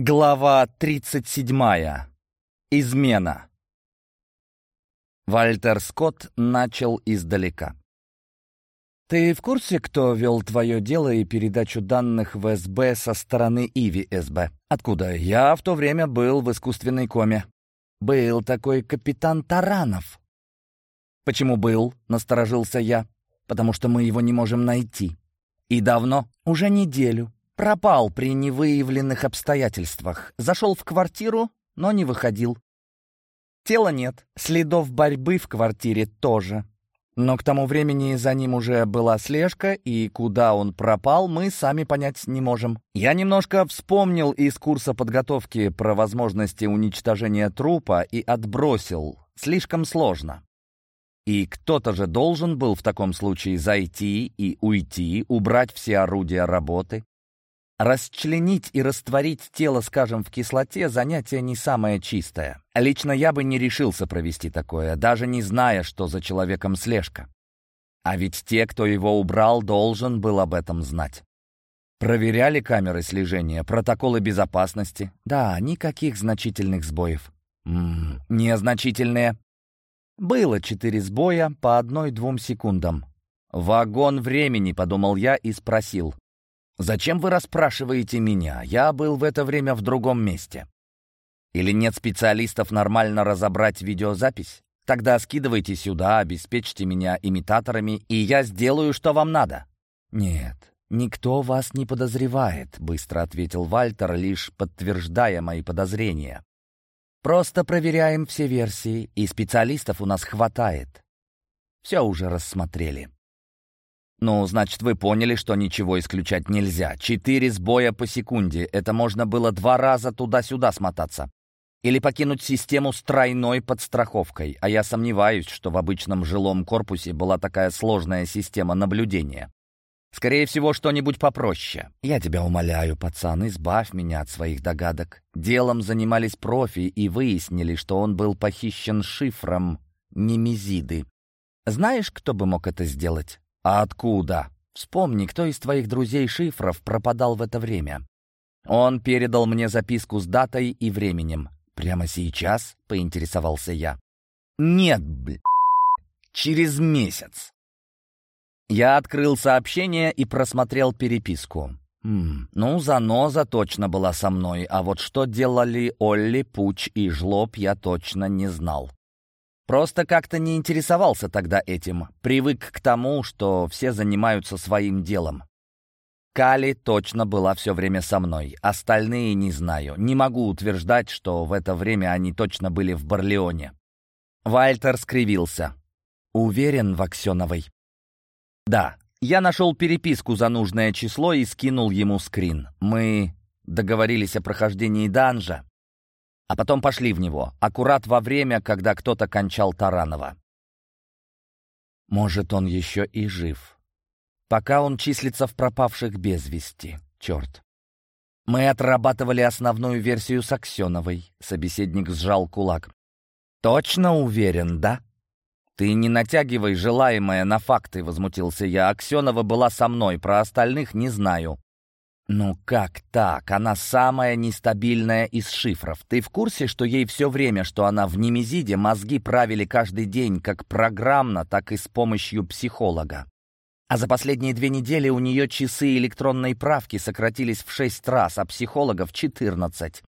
Глава 37. Измена. Вальтер Скотт начал издалека. «Ты в курсе, кто вел твое дело и передачу данных в СБ со стороны Иви СБ? Откуда? Я в то время был в искусственной коме. Был такой капитан Таранов». «Почему был?» — насторожился я. «Потому что мы его не можем найти». «И давно?» «Уже неделю. Пропал при невыявленных обстоятельствах. Зашел в квартиру, но не выходил. Тела нет, следов борьбы в квартире тоже. Но к тому времени за ним уже была слежка, и куда он пропал, мы сами понять не можем. Я немножко вспомнил из курса подготовки про возможности уничтожения трупа и отбросил. Слишком сложно. И кто-то же должен был в таком случае зайти и уйти, убрать все орудия работы. Расчленить и растворить тело, скажем, в кислоте – занятие не самое чистое. Лично я бы не решился провести такое, даже не зная, что за человеком слежка. А ведь те, кто его убрал, должен был об этом знать. Проверяли камеры слежения, протоколы безопасности. Да, никаких значительных сбоев. Ммм, незначительные. Было четыре сбоя по одной-двум секундам. «Вагон времени», — подумал я и спросил. «Зачем вы расспрашиваете меня? Я был в это время в другом месте». «Или нет специалистов нормально разобрать видеозапись? Тогда скидывайте сюда, обеспечьте меня имитаторами, и я сделаю, что вам надо». «Нет, никто вас не подозревает», — быстро ответил Вальтер, лишь подтверждая мои подозрения. «Просто проверяем все версии, и специалистов у нас хватает. Все уже рассмотрели». «Ну, значит, вы поняли, что ничего исключать нельзя. Четыре сбоя по секунде. Это можно было два раза туда-сюда смотаться. Или покинуть систему с тройной подстраховкой. А я сомневаюсь, что в обычном жилом корпусе была такая сложная система наблюдения. Скорее всего, что-нибудь попроще. Я тебя умоляю, пацан, избавь меня от своих догадок. Делом занимались профи и выяснили, что он был похищен шифром Немезиды. Знаешь, кто бы мог это сделать? «А откуда?» «Вспомни, кто из твоих друзей-шифров пропадал в это время?» Он передал мне записку с датой и временем. «Прямо сейчас?» — поинтересовался я. «Нет, бля, через месяц». Я открыл сообщение и просмотрел переписку. М ну, заноза точно была со мной, а вот что делали Олли, Пуч и Жлоб, я точно не знал. Просто как-то не интересовался тогда этим. Привык к тому, что все занимаются своим делом. Кали точно была все время со мной. Остальные не знаю. Не могу утверждать, что в это время они точно были в Барлеоне. Вальтер скривился. «Уверен в Аксеновой?» «Да. Я нашел переписку за нужное число и скинул ему скрин. Мы договорились о прохождении данжа а потом пошли в него, аккурат во время, когда кто-то кончал Таранова. Может, он еще и жив. Пока он числится в пропавших без вести. Черт. Мы отрабатывали основную версию с Аксеновой. Собеседник сжал кулак. Точно уверен, да? Ты не натягивай желаемое на факты, возмутился я. Аксенова была со мной, про остальных не знаю. «Ну как так? Она самая нестабильная из шифров. Ты в курсе, что ей все время, что она в Немезиде, мозги правили каждый день как программно, так и с помощью психолога? А за последние две недели у нее часы электронной правки сократились в шесть раз, а психологов — четырнадцать».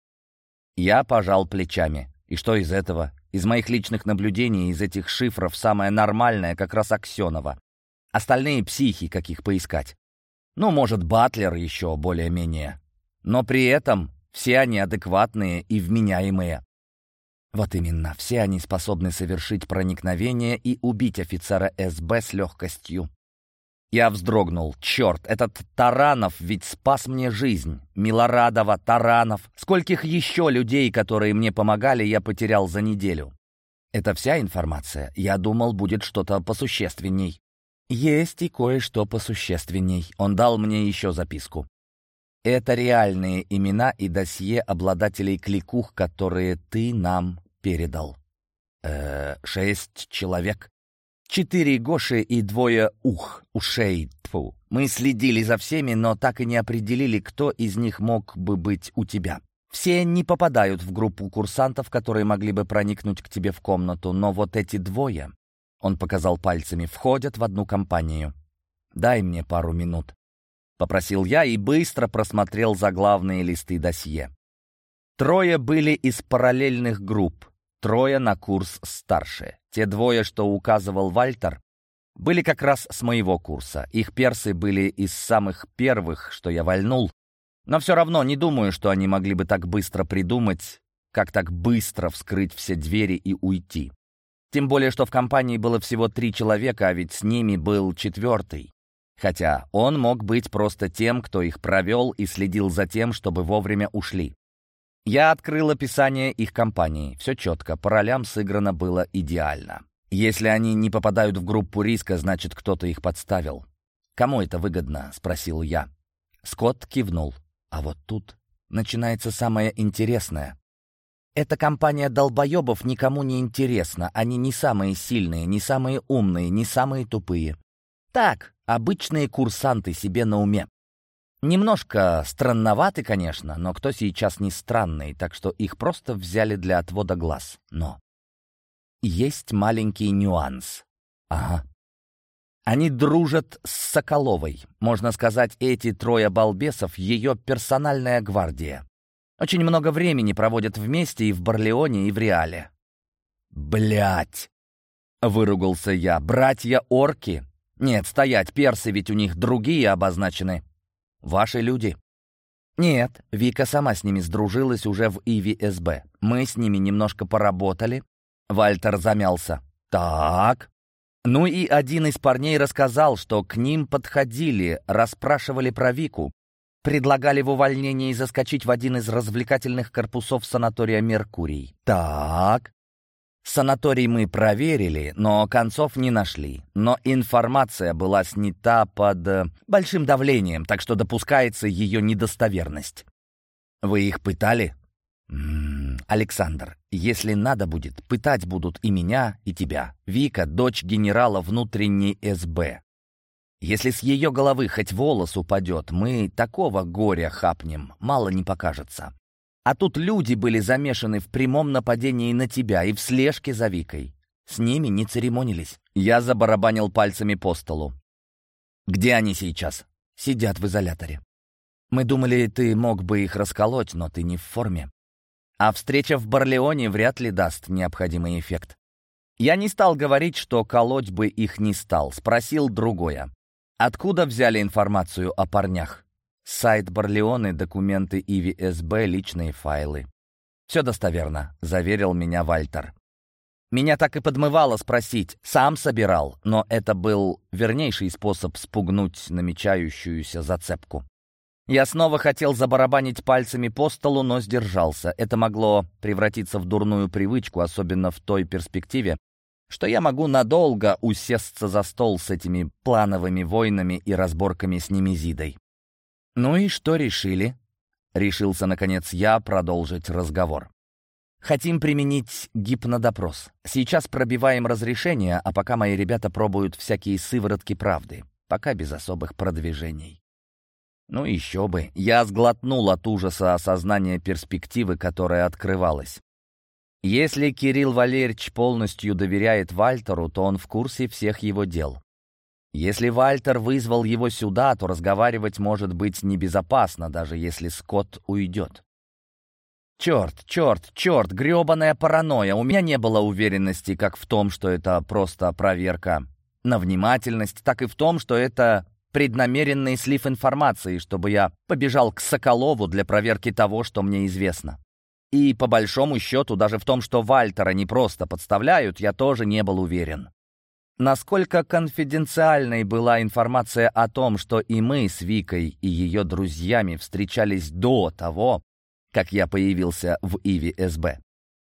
Я пожал плечами. И что из этого? Из моих личных наблюдений, из этих шифров самое нормальное как раз Аксенова. Остальные психи, каких поискать. Ну, может, Батлер еще более-менее. Но при этом все они адекватные и вменяемые. Вот именно, все они способны совершить проникновение и убить офицера СБ с легкостью. Я вздрогнул. Черт, этот Таранов ведь спас мне жизнь. Милорадова, Таранов. Скольких еще людей, которые мне помогали, я потерял за неделю. Это вся информация. Я думал, будет что-то посущественней. Есть и кое-что посущественней. Он дал мне еще записку. Это реальные имена и досье обладателей кликух, которые ты нам передал. Э, шесть человек. Четыре Гоши и двое ух, ушей, тьфу. Мы следили за всеми, но так и не определили, кто из них мог бы быть у тебя. Все не попадают в группу курсантов, которые могли бы проникнуть к тебе в комнату, но вот эти двое, он показал пальцами, входят в одну компанию. Дай мне пару минут. Попросил я и быстро просмотрел заглавные листы досье. Трое были из параллельных групп, трое на курс старше. Те двое, что указывал Вальтер, были как раз с моего курса. Их персы были из самых первых, что я вальнул, но все равно не думаю, что они могли бы так быстро придумать, как так быстро вскрыть все двери и уйти. Тем более, что в компании было всего три человека, а ведь с ними был четвертый. Хотя он мог быть просто тем, кто их провел и следил за тем, чтобы вовремя ушли. Я открыл описание их компании. Все четко, по ролям сыграно было идеально. Если они не попадают в группу риска, значит, кто-то их подставил. «Кому это выгодно?» — спросил я. Скотт кивнул. А вот тут начинается самое интересное. Эта компания долбоебов никому не интересна. Они не самые сильные, не самые умные, не самые тупые. Так, обычные курсанты себе на уме. Немножко странноваты, конечно, но кто сейчас не странный, так что их просто взяли для отвода глаз. Но есть маленький нюанс. Ага, они дружат с Соколовой. Можно сказать, эти трое балбесов — ее персональная гвардия. Очень много времени проводят вместе и в Барлеоне, и в Реале. Блять! выругался я. «Братья-орки? Нет, стоять, персы ведь у них другие обозначены. Ваши люди». «Нет, Вика сама с ними сдружилась уже в Иви СБ. Мы с ними немножко поработали». Вальтер замялся. «Так, ну и один из парней рассказал, что к ним подходили, расспрашивали про Вику, предлагали в увольнении заскочить в один из развлекательных корпусов санатория «Меркурий». Так. Санаторий мы проверили, но концов не нашли. Но информация была снята под э, большим давлением, так что допускается ее недостоверность. Вы их пытали? М -м, Александр, если надо будет, пытать будут и меня, и тебя. Вика — дочь генерала внутренней СБ. Если с ее головы хоть волос упадет, мы такого горя хапнем, мало не покажется. А тут люди были замешаны в прямом нападении на тебя и в слежке за Викой. С ними не церемонились. Я забарабанил пальцами по столу. «Где они сейчас?» «Сидят в изоляторе. Мы думали, ты мог бы их расколоть, но ты не в форме. А встреча в Барлеоне вряд ли даст необходимый эффект. Я не стал говорить, что колоть бы их не стал. Спросил другое. Откуда взяли информацию о парнях? Сайт Барлеоны, документы Иви СБ, личные файлы. «Все достоверно», — заверил меня Вальтер. Меня так и подмывало спросить, сам собирал, но это был вернейший способ спугнуть намечающуюся зацепку. Я снова хотел забарабанить пальцами по столу, но сдержался. Это могло превратиться в дурную привычку, особенно в той перспективе, что я могу надолго усесться за стол с этими плановыми войнами и разборками с Немезидой. «Ну и что решили?» — решился, наконец, я продолжить разговор. «Хотим применить гипнодопрос. Сейчас пробиваем разрешение, а пока мои ребята пробуют всякие сыворотки правды. Пока без особых продвижений». Ну еще бы. Я сглотнул от ужаса осознания перспективы, которая открывалась. Если Кирилл Валерьевич полностью доверяет Вальтеру, то он в курсе всех его дел. Если Вальтер вызвал его сюда, то разговаривать может быть небезопасно, даже если Скотт уйдет. Черт, черт, черт, гребаная паранойя. У меня не было уверенности как в том, что это просто проверка на внимательность, так и в том, что это преднамеренный слив информации, чтобы я побежал к Соколову для проверки того, что мне известно. И по большому счету, даже в том, что Вальтера не просто подставляют, я тоже не был уверен. Насколько конфиденциальной была информация о том, что и мы с Викой и ее друзьями встречались до того, как я появился в Иви СБ.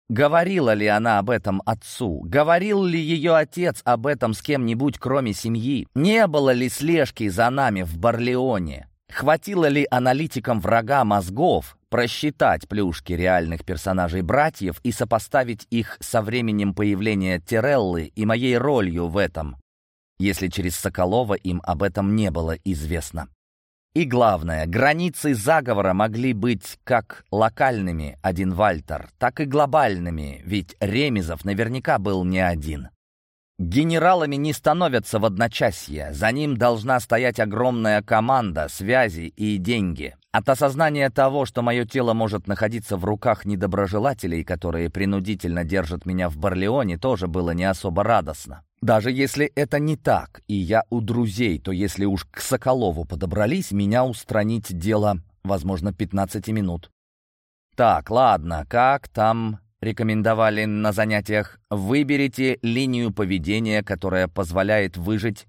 Говорила ли она об этом отцу? Говорил ли ее отец об этом с кем-нибудь, кроме семьи? Не было ли слежки за нами в Барлеоне? Хватило ли аналитикам врага мозгов просчитать плюшки реальных персонажей братьев и сопоставить их со временем появления Тереллы и моей ролью в этом, если через Соколова им об этом не было известно? И главное, границы заговора могли быть как локальными, один Вальтер, так и глобальными, ведь Ремезов наверняка был не один. Генералами не становятся в одночасье, за ним должна стоять огромная команда, связи и деньги. От осознания того, что мое тело может находиться в руках недоброжелателей, которые принудительно держат меня в Барлеоне, тоже было не особо радостно. Даже если это не так, и я у друзей, то если уж к Соколову подобрались, меня устранить дело, возможно, 15 минут. Так, ладно, как там рекомендовали на занятиях, выберите линию поведения, которая позволяет выжить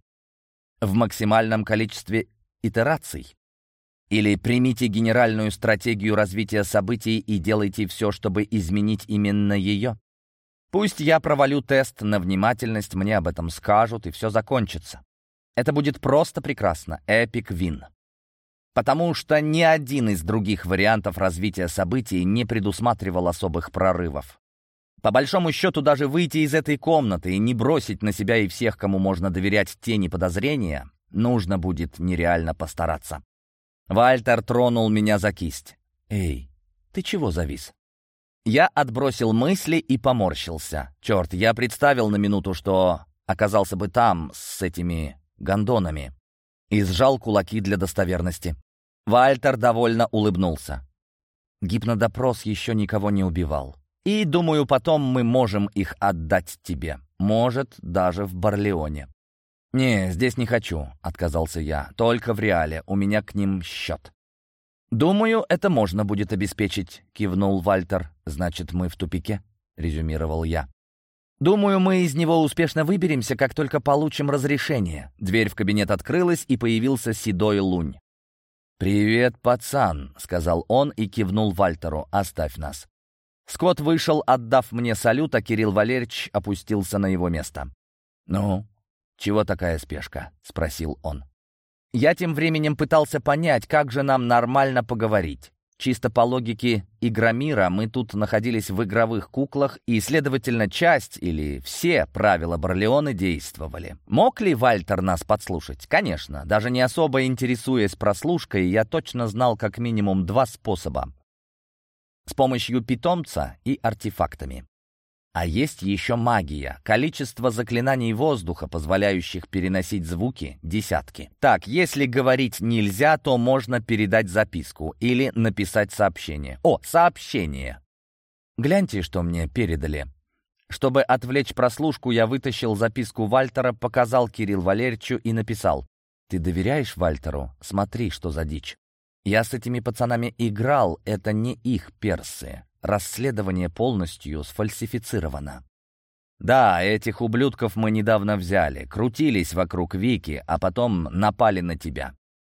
в максимальном количестве итераций. Или примите генеральную стратегию развития событий и делайте все, чтобы изменить именно ее. Пусть я провалю тест на внимательность, мне об этом скажут, и все закончится. Это будет просто прекрасно. Эпик вин потому что ни один из других вариантов развития событий не предусматривал особых прорывов. По большому счету, даже выйти из этой комнаты и не бросить на себя и всех, кому можно доверять тени подозрения, нужно будет нереально постараться. Вальтер тронул меня за кисть. «Эй, ты чего завис?» Я отбросил мысли и поморщился. Черт, я представил на минуту, что оказался бы там с этими гондонами и сжал кулаки для достоверности. Вальтер довольно улыбнулся. Гипнодопрос еще никого не убивал. И, думаю, потом мы можем их отдать тебе. Может, даже в Барлеоне. «Не, здесь не хочу», — отказался я. «Только в реале. У меня к ним счет». «Думаю, это можно будет обеспечить», — кивнул Вальтер. «Значит, мы в тупике», — резюмировал я. «Думаю, мы из него успешно выберемся, как только получим разрешение». Дверь в кабинет открылась, и появился седой лунь. «Привет, пацан», — сказал он и кивнул Вальтеру. «Оставь нас». Скотт вышел, отдав мне салют, а Кирилл Валерьевич опустился на его место. «Ну, чего такая спешка?» — спросил он. Я тем временем пытался понять, как же нам нормально поговорить. Чисто по логике Игромира мы тут находились в игровых куклах, и, следовательно, часть или все правила Барлеоны действовали. Мог ли Вальтер нас подслушать? Конечно. Даже не особо интересуясь прослушкой, я точно знал как минимум два способа. С помощью питомца и артефактами. А есть еще магия. Количество заклинаний воздуха, позволяющих переносить звуки, десятки. Так, если говорить нельзя, то можно передать записку или написать сообщение. О, сообщение! Гляньте, что мне передали. Чтобы отвлечь прослушку, я вытащил записку Вальтера, показал Кирилл Валерьевичу и написал. «Ты доверяешь Вальтеру? Смотри, что за дичь. Я с этими пацанами играл, это не их персы. Расследование полностью сфальсифицировано. Да, этих ублюдков мы недавно взяли, крутились вокруг Вики, а потом напали на тебя.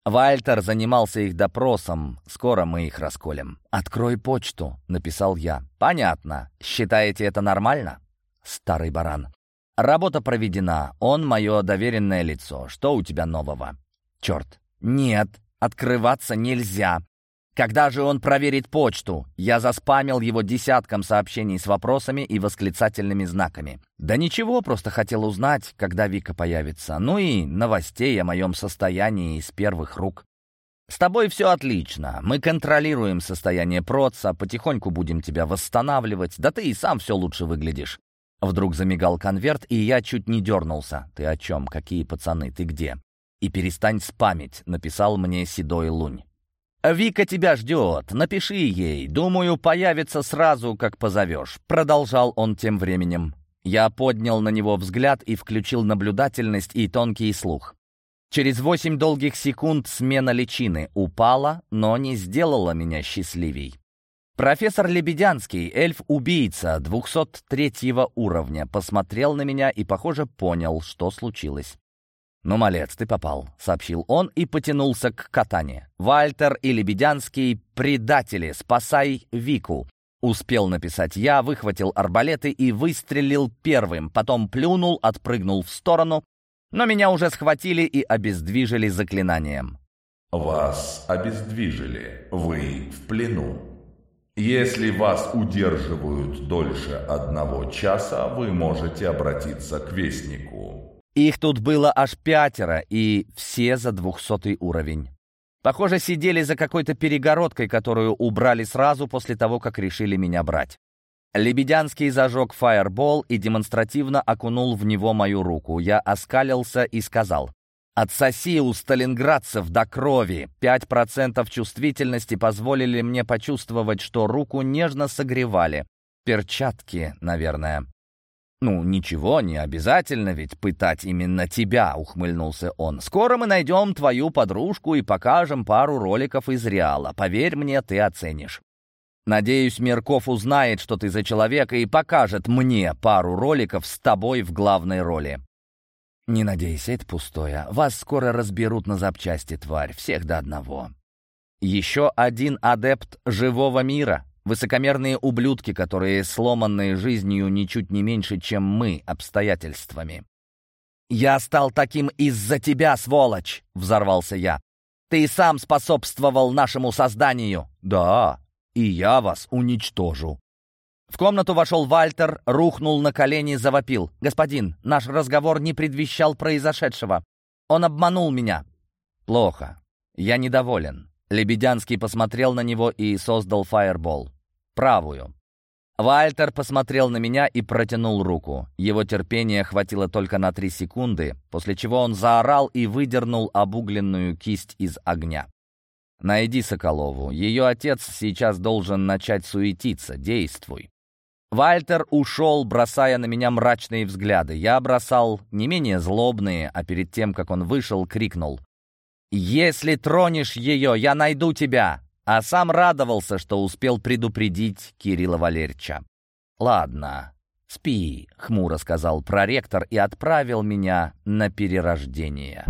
Вальтер занимался их допросом, скоро мы их расколем. «Открой почту», — написал я. «Понятно. Считаете это нормально?» Старый баран. «Работа проведена. Он мое доверенное лицо. Что у тебя нового?» «Черт. Нет, открываться нельзя. Когда же он проверит почту? Я заспамил его десятком сообщений с вопросами и восклицательными знаками. Да ничего, просто хотел узнать, когда Вика появится. Ну и новостей о моем состоянии из первых рук. «С тобой все отлично. Мы контролируем состояние проца, потихоньку будем тебя восстанавливать. Да ты и сам все лучше выглядишь». Вдруг замигал конверт, и я чуть не дернулся. «Ты о чем? Какие пацаны? Ты где?» «И перестань спамить», — написал мне седой лунь. «Вика тебя ждет. Напиши ей. Думаю, появится сразу, как позовешь», — продолжал он тем временем. Я поднял на него взгляд и включил наблюдательность и тонкий слух. Через восемь долгих секунд смена личины упала, но не сделала меня счастливей. Профессор Лебедянский, эльф-убийца 203 уровня, посмотрел на меня и, похоже, понял, что случилось. «Ну, малец, ты попал», — сообщил он и потянулся к катане. «Вальтер и Лебедянский — предатели, спасай Вику!» Успел написать я, выхватил арбалеты и выстрелил первым, потом плюнул, отпрыгнул в сторону, но меня уже схватили и обездвижили заклинанием. «Вас обездвижили. Вы в плену. Если вас удерживают дольше одного часа, вы можете обратиться к Вестнику». Их тут было аж пятеро, и все за двухсотый уровень. Похоже, сидели за какой-то перегородкой, которую убрали сразу после того, как решили меня брать. Лебедянский зажег фаербол и демонстративно окунул в него мою руку. Я оскалился и сказал, «Отсоси у сталинградцев до крови. Пять процентов чувствительности позволили мне почувствовать, что руку нежно согревали. Перчатки, наверное». «Ну, ничего, не обязательно ведь пытать именно тебя», — ухмыльнулся он. «Скоро мы найдем твою подружку и покажем пару роликов из Реала. Поверь мне, ты оценишь. Надеюсь, Мерков узнает, что ты за человека, и покажет мне пару роликов с тобой в главной роли». «Не надейся, это пустое. Вас скоро разберут на запчасти, тварь, всех до одного». «Еще один адепт живого мира», Высокомерные ублюдки, которые сломанные жизнью ничуть не меньше, чем мы, обстоятельствами. «Я стал таким из-за тебя, сволочь!» — взорвался я. «Ты сам способствовал нашему созданию!» «Да, и я вас уничтожу!» В комнату вошел Вальтер, рухнул на колени, завопил. «Господин, наш разговор не предвещал произошедшего. Он обманул меня». «Плохо. Я недоволен. Лебедянский посмотрел на него и создал фаербол. Правую. Вальтер посмотрел на меня и протянул руку. Его терпения хватило только на три секунды, после чего он заорал и выдернул обугленную кисть из огня. «Найди Соколову. Ее отец сейчас должен начать суетиться. Действуй». Вальтер ушел, бросая на меня мрачные взгляды. Я бросал не менее злобные, а перед тем, как он вышел, крикнул. «Если тронешь ее, я найду тебя!» А сам радовался, что успел предупредить Кирилла Валерьевича. «Ладно, спи», — хмуро сказал проректор и отправил меня на перерождение.